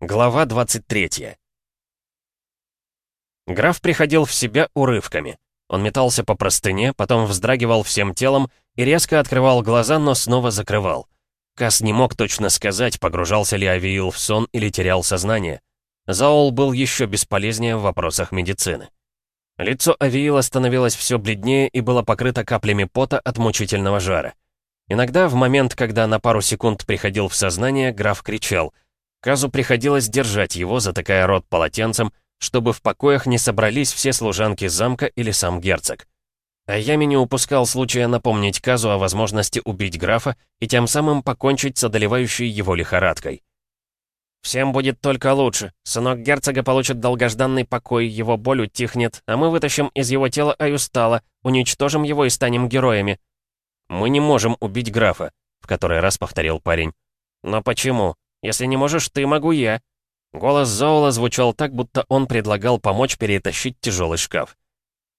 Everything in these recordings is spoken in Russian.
Глава 23 Граф приходил в себя урывками. Он метался по простыне, потом вздрагивал всем телом и резко открывал глаза, но снова закрывал. Кас не мог точно сказать, погружался ли Авиил в сон или терял сознание. Заол был еще бесполезнее в вопросах медицины. Лицо Авиила становилось все бледнее и было покрыто каплями пота от мучительного жара. Иногда, в момент, когда на пару секунд приходил в сознание, граф кричал — Казу приходилось держать его, затыкая рот полотенцем, чтобы в покоях не собрались все служанки замка или сам герцог. А Ями не упускал случая напомнить Казу о возможности убить графа и тем самым покончить с одолевающей его лихорадкой. «Всем будет только лучше. Сынок герцога получит долгожданный покой, его боль утихнет, а мы вытащим из его тела Аюстала, уничтожим его и станем героями». «Мы не можем убить графа», — в который раз повторил парень. «Но почему? Если не можешь ты, могу я». Голос Зоула звучал так, будто он предлагал помочь перетащить тяжелый шкаф.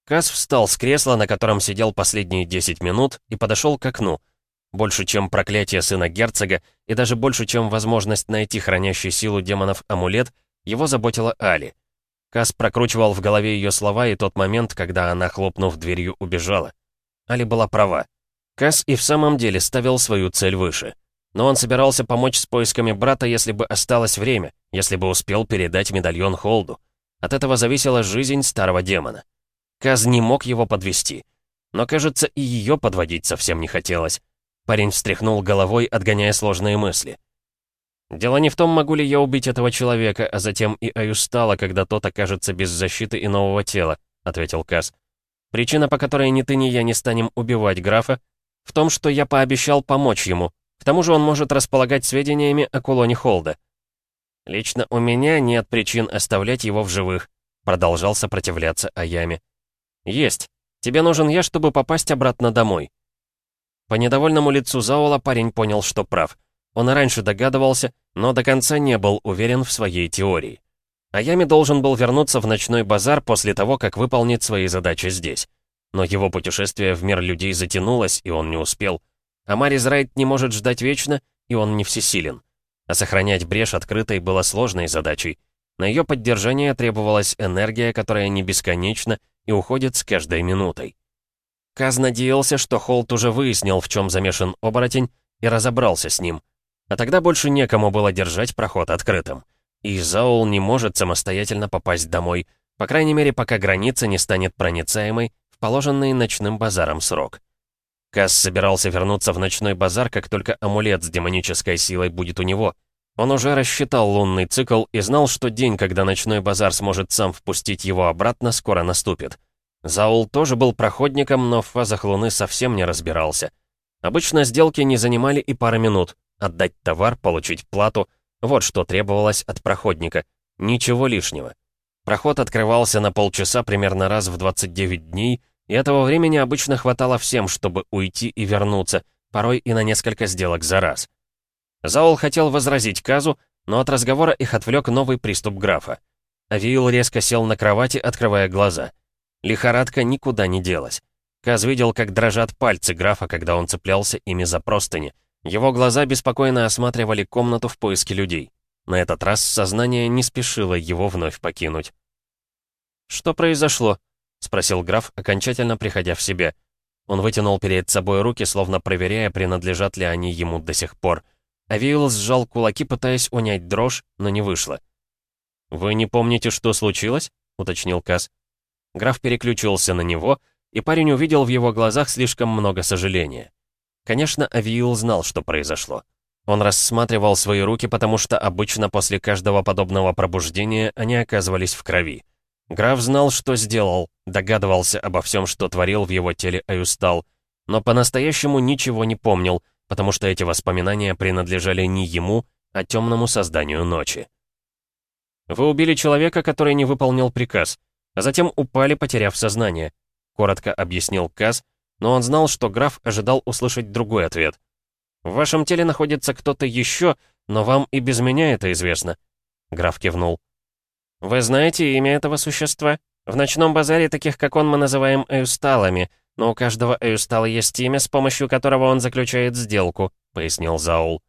Кас встал с кресла, на котором сидел последние 10 минут, и подошел к окну. Больше, чем проклятие сына герцога, и даже больше, чем возможность найти хранящий силу демонов амулет, его заботила Али. Кас прокручивал в голове ее слова и тот момент, когда она, хлопнув дверью, убежала. Али была права. Кас и в самом деле ставил свою цель выше. Но он собирался помочь с поисками брата, если бы осталось время, если бы успел передать медальон Холду. От этого зависела жизнь старого демона. Каз не мог его подвести. Но, кажется, и ее подводить совсем не хотелось. Парень встряхнул головой, отгоняя сложные мысли. «Дело не в том, могу ли я убить этого человека, а затем и Аюстала, когда тот окажется без защиты и нового тела», — ответил Каз. «Причина, по которой ни ты, ни я не станем убивать графа, в том, что я пообещал помочь ему, к тому же он может располагать сведениями о кулоне Холда. «Лично у меня нет причин оставлять его в живых», — продолжал сопротивляться Аями. «Есть. Тебе нужен я, чтобы попасть обратно домой». По недовольному лицу Заула парень понял, что прав. Он и раньше догадывался, но до конца не был уверен в своей теории. Аями должен был вернуться в ночной базар после того, как выполнит свои задачи здесь. Но его путешествие в мир людей затянулось, и он не успел. А Марис Райт не может ждать вечно, и он не всесилен. А сохранять брешь открытой было сложной задачей. На ее поддержание требовалась энергия, которая не бесконечна и уходит с каждой минутой. Каз надеялся, что Холт уже выяснил, в чем замешан оборотень, и разобрался с ним. А тогда больше некому было держать проход открытым. И Заул не может самостоятельно попасть домой, по крайней мере, пока граница не станет проницаемой в положенный ночным базаром срок. Касс собирался вернуться в ночной базар, как только амулет с демонической силой будет у него. Он уже рассчитал лунный цикл и знал, что день, когда ночной базар сможет сам впустить его обратно, скоро наступит. Заул тоже был проходником, но в фазах луны совсем не разбирался. Обычно сделки не занимали и пары минут. Отдать товар, получить плату — вот что требовалось от проходника. Ничего лишнего. Проход открывался на полчаса примерно раз в 29 дней, и этого времени обычно хватало всем, чтобы уйти и вернуться, порой и на несколько сделок за раз. Заул хотел возразить Казу, но от разговора их отвлек новый приступ графа. Авиил резко сел на кровати, открывая глаза. Лихорадка никуда не делась. Каз видел, как дрожат пальцы графа, когда он цеплялся ими за простыни. Его глаза беспокойно осматривали комнату в поиске людей. На этот раз сознание не спешило его вновь покинуть. «Что произошло?» — спросил граф, окончательно приходя в себя. Он вытянул перед собой руки, словно проверяя, принадлежат ли они ему до сих пор. Авиил сжал кулаки, пытаясь унять дрожь, но не вышло. «Вы не помните, что случилось?» — уточнил Каз. Граф переключился на него, и парень увидел в его глазах слишком много сожаления. Конечно, Авиил знал, что произошло. Он рассматривал свои руки, потому что обычно после каждого подобного пробуждения они оказывались в крови. Граф знал, что сделал, догадывался обо всем, что творил в его теле Аюстал, но по-настоящему ничего не помнил, потому что эти воспоминания принадлежали не ему, а темному созданию ночи. «Вы убили человека, который не выполнил приказ, а затем упали, потеряв сознание», — коротко объяснил Каз, но он знал, что граф ожидал услышать другой ответ. «В вашем теле находится кто-то еще, но вам и без меня это известно», — граф кивнул. «Вы знаете имя этого существа? В ночном базаре таких, как он, мы называем эусталами, но у каждого эустала есть имя, с помощью которого он заключает сделку», — пояснил Заул.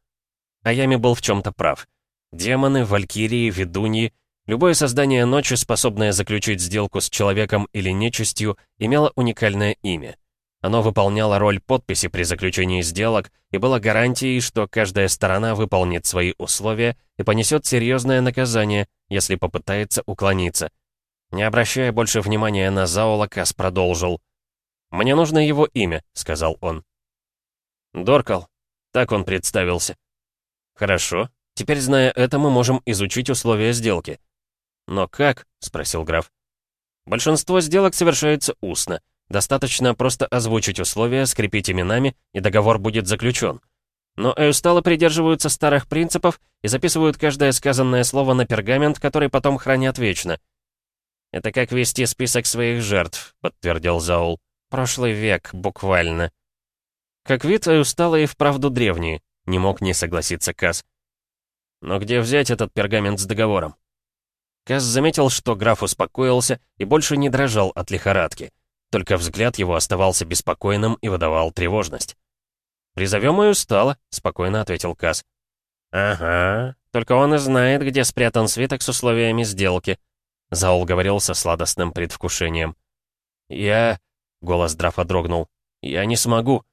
Аями был в чем-то прав. Демоны, валькирии, ведуньи, любое создание ночи, способное заключить сделку с человеком или нечистью, имело уникальное имя. Оно выполняло роль подписи при заключении сделок и было гарантией, что каждая сторона выполнит свои условия и понесет серьезное наказание, если попытается уклониться. Не обращая больше внимания на Заула, Кас продолжил. «Мне нужно его имя», — сказал он. «Доркал», — так он представился. «Хорошо. Теперь, зная это, мы можем изучить условия сделки». «Но как?» — спросил граф. «Большинство сделок совершается устно. Достаточно просто озвучить условия, скрепить именами, и договор будет заключен. Но эусталы придерживаются старых принципов и записывают каждое сказанное слово на пергамент, который потом хранят вечно. «Это как вести список своих жертв», — подтвердил Заул. «Прошлый век, буквально». Как вид, эусталы и вправду древние, не мог не согласиться Каз. Но где взять этот пергамент с договором? Каз заметил, что граф успокоился и больше не дрожал от лихорадки. Только взгляд его оставался беспокойным и выдавал тревожность. «Призовем и устало», — спокойно ответил Каз. «Ага, только он и знает, где спрятан свиток с условиями сделки», — Заул говорил со сладостным предвкушением. «Я...» — голос Драфа дрогнул. «Я не смогу».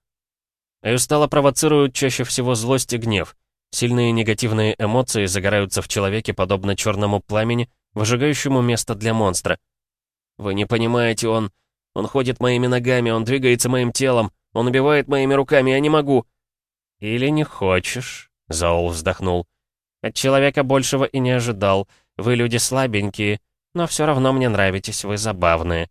Эустала провоцируют чаще всего злость и гнев. Сильные негативные эмоции загораются в человеке подобно черному пламени, выжигающему место для монстра. «Вы не понимаете, он...» Он ходит моими ногами, он двигается моим телом, он убивает моими руками, я не могу». «Или не хочешь?» — Заул вздохнул. «От человека большего и не ожидал. Вы люди слабенькие, но все равно мне нравитесь, вы забавные».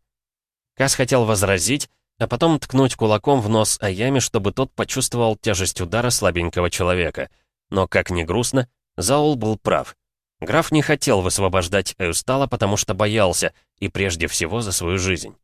Кас хотел возразить, а потом ткнуть кулаком в нос Аями, чтобы тот почувствовал тяжесть удара слабенького человека. Но, как ни грустно, Заул был прав. Граф не хотел высвобождать Эустала, потому что боялся, и прежде всего за свою жизнь.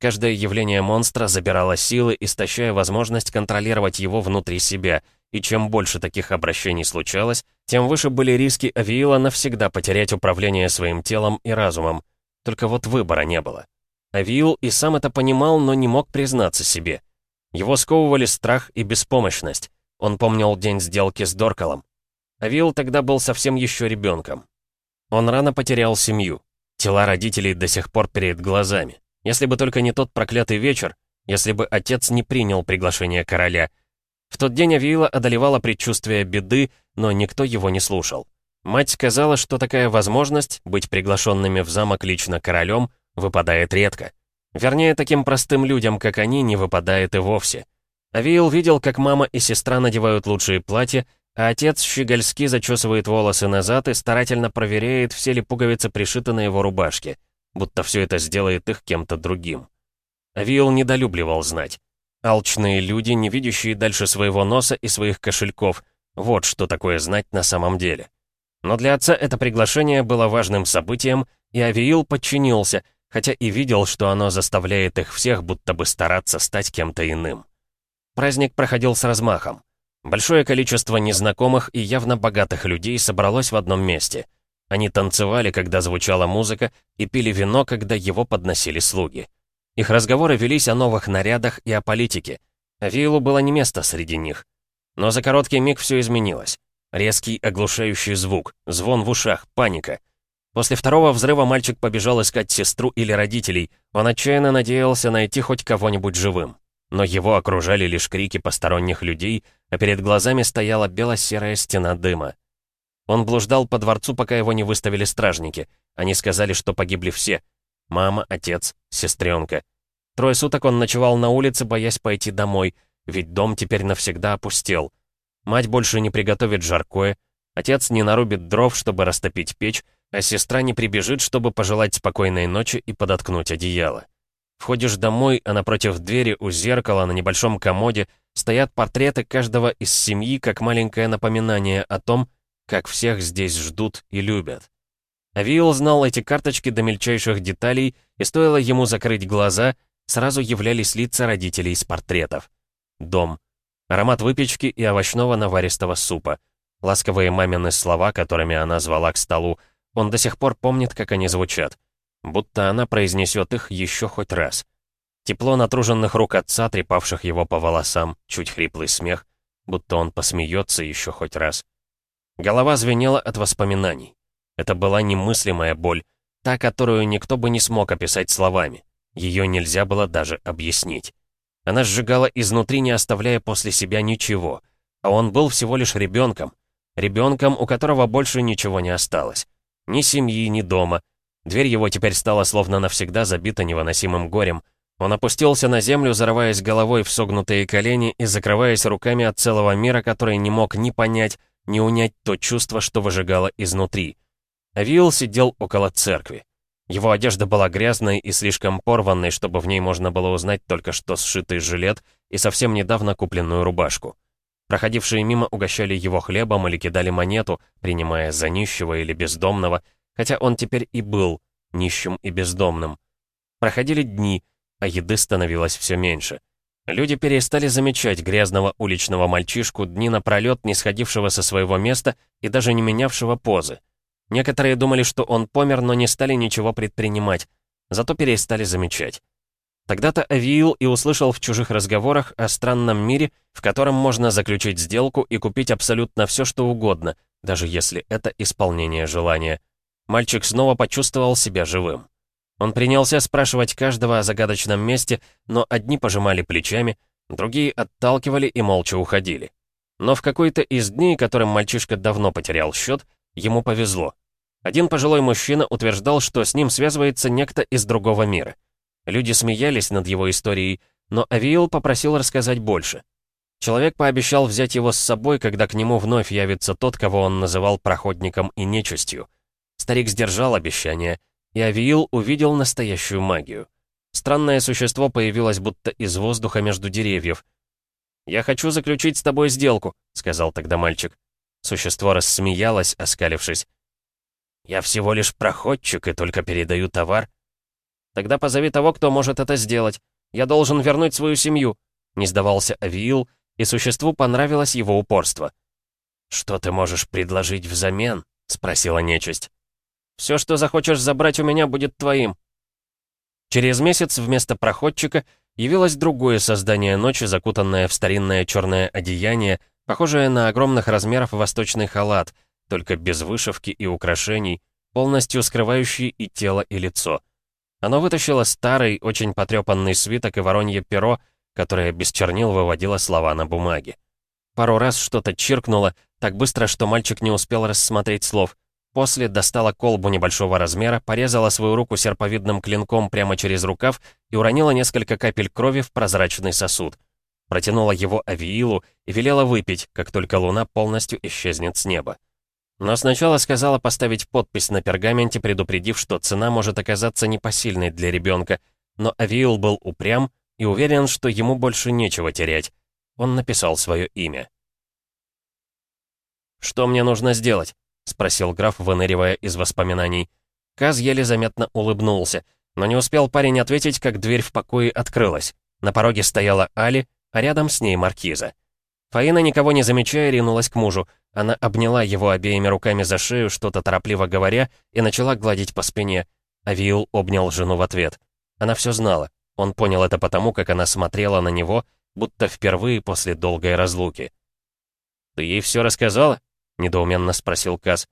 Каждое явление монстра забирало силы, истощая возможность контролировать его внутри себя, и чем больше таких обращений случалось, тем выше были риски Авиила навсегда потерять управление своим телом и разумом. Только вот выбора не было. Авиил и сам это понимал, но не мог признаться себе. Его сковывали страх и беспомощность. Он помнил день сделки с Доркалом. Авиил тогда был совсем еще ребенком. Он рано потерял семью. Тела родителей до сих пор перед глазами. Если бы только не тот проклятый вечер, если бы отец не принял приглашение короля. В тот день Авиила одолевало предчувствие беды, но никто его не слушал. Мать сказала, что такая возможность, быть приглашенными в замок лично королем, выпадает редко. Вернее, таким простым людям, как они, не выпадает и вовсе. Авиил видел, как мама и сестра надевают лучшие платья, а отец щегольски зачесывает волосы назад и старательно проверяет, все ли пуговицы пришиты на его рубашке будто все это сделает их кем-то другим. Авиил недолюбливал знать. Алчные люди, не видящие дальше своего носа и своих кошельков, вот что такое знать на самом деле. Но для отца это приглашение было важным событием, и Авиил подчинился, хотя и видел, что оно заставляет их всех будто бы стараться стать кем-то иным. Праздник проходил с размахом. Большое количество незнакомых и явно богатых людей собралось в одном месте — они танцевали, когда звучала музыка, и пили вино, когда его подносили слуги. Их разговоры велись о новых нарядах и о политике. Виллу было не место среди них. Но за короткий миг все изменилось. Резкий оглушающий звук, звон в ушах, паника. После второго взрыва мальчик побежал искать сестру или родителей. Он отчаянно надеялся найти хоть кого-нибудь живым. Но его окружали лишь крики посторонних людей, а перед глазами стояла бело-серая стена дыма. Он блуждал по дворцу, пока его не выставили стражники. Они сказали, что погибли все. Мама, отец, сестренка. Трое суток он ночевал на улице, боясь пойти домой, ведь дом теперь навсегда опустел. Мать больше не приготовит жаркое, отец не нарубит дров, чтобы растопить печь, а сестра не прибежит, чтобы пожелать спокойной ночи и подоткнуть одеяло. Входишь домой, а напротив двери у зеркала на небольшом комоде стоят портреты каждого из семьи как маленькое напоминание о том, как всех здесь ждут и любят. Авиил знал эти карточки до мельчайших деталей, и стоило ему закрыть глаза, сразу являлись лица родителей из портретов. Дом. Аромат выпечки и овощного наваристого супа. Ласковые мамины слова, которыми она звала к столу. Он до сих пор помнит, как они звучат. Будто она произнесет их еще хоть раз. Тепло натруженных рук отца, трепавших его по волосам, чуть хриплый смех, будто он посмеется еще хоть раз. Голова звенела от воспоминаний. Это была немыслимая боль, та, которую никто бы не смог описать словами. Ее нельзя было даже объяснить. Она сжигала изнутри, не оставляя после себя ничего. А он был всего лишь ребенком. Ребенком, у которого больше ничего не осталось. Ни семьи, ни дома. Дверь его теперь стала словно навсегда забита невыносимым горем. Он опустился на землю, зарываясь головой в согнутые колени и закрываясь руками от целого мира, который не мог ни понять, ни унять то чувство, что выжигало изнутри. Авиил сидел около церкви. Его одежда была грязной и слишком порванной, чтобы в ней можно было узнать только что сшитый жилет и совсем недавно купленную рубашку. Проходившие мимо угощали его хлебом или кидали монету, принимая за нищего или бездомного, хотя он теперь и был нищим и бездомным. Проходили дни, а еды становилось все меньше. Люди перестали замечать грязного уличного мальчишку дни напролет, не сходившего со своего места и даже не менявшего позы. Некоторые думали, что он помер, но не стали ничего предпринимать, зато перестали замечать. Тогда-то Авиил и услышал в чужих разговорах о странном мире, в котором можно заключить сделку и купить абсолютно все, что угодно, даже если это исполнение желания. Мальчик снова почувствовал себя живым. Он принялся спрашивать каждого о загадочном месте, но одни пожимали плечами, другие отталкивали и молча уходили. Но в какой-то из дней, которым мальчишка давно потерял счет, ему повезло. Один пожилой мужчина утверждал, что с ним связывается некто из другого мира. Люди смеялись над его историей, но Авиил попросил рассказать больше. Человек пообещал взять его с собой, когда к нему вновь явится тот, кого он называл проходником и нечистью. Старик сдержал обещание, и Авиил увидел настоящую магию. Странное существо появилось будто из воздуха между деревьев. «Я хочу заключить с тобой сделку», — сказал тогда мальчик. Существо рассмеялось, оскалившись. «Я всего лишь проходчик и только передаю товар». «Тогда позови того, кто может это сделать. Я должен вернуть свою семью», — не сдавался Авиил, и существу понравилось его упорство. «Что ты можешь предложить взамен?» — спросила нечисть. «Все, что захочешь забрать у меня, будет твоим». Через месяц вместо проходчика явилось другое создание ночи, закутанное в старинное черное одеяние, похожее на огромных размеров восточный халат, только без вышивки и украшений, полностью скрывающий и тело, и лицо. Оно вытащило старый, очень потрепанный свиток и воронье перо, которое без чернил выводило слова на бумаге. Пару раз что-то чиркнуло, так быстро, что мальчик не успел рассмотреть слов. После достала колбу небольшого размера, порезала свою руку серповидным клинком прямо через рукав и уронила несколько капель крови в прозрачный сосуд протянула его Авиилу и велела выпить, как только луна полностью исчезнет с неба. Но сначала сказала поставить подпись на пергаменте, предупредив, что цена может оказаться непосильной для ребенка, но Авиил был упрям и уверен, что ему больше нечего терять. Он написал свое имя. «Что мне нужно сделать?» — спросил граф, выныривая из воспоминаний. Каз еле заметно улыбнулся, но не успел парень ответить, как дверь в покое открылась. На пороге стояла Али, а рядом с ней маркиза. Фаина, никого не замечая, ринулась к мужу. Она обняла его обеими руками за шею, что-то торопливо говоря, и начала гладить по спине. Авиил обнял жену в ответ. Она все знала. Он понял это потому, как она смотрела на него, будто впервые после долгой разлуки. «Ты ей все рассказала?» — недоуменно спросил Каз.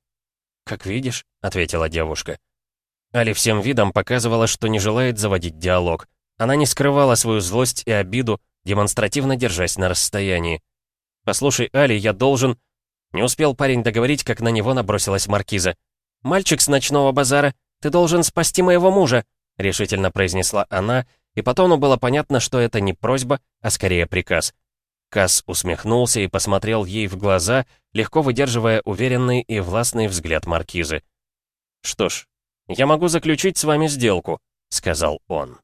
«Как видишь», — ответила девушка. Али всем видом показывала, что не желает заводить диалог. Она не скрывала свою злость и обиду, демонстративно держась на расстоянии. «Послушай, Али, я должен...» Не успел парень договорить, как на него набросилась маркиза. «Мальчик с ночного базара, ты должен спасти моего мужа», решительно произнесла она, и по тону было понятно, что это не просьба, а скорее приказ. Касс усмехнулся и посмотрел ей в глаза, легко выдерживая уверенный и властный взгляд маркизы. «Что ж, я могу заключить с вами сделку», — сказал он.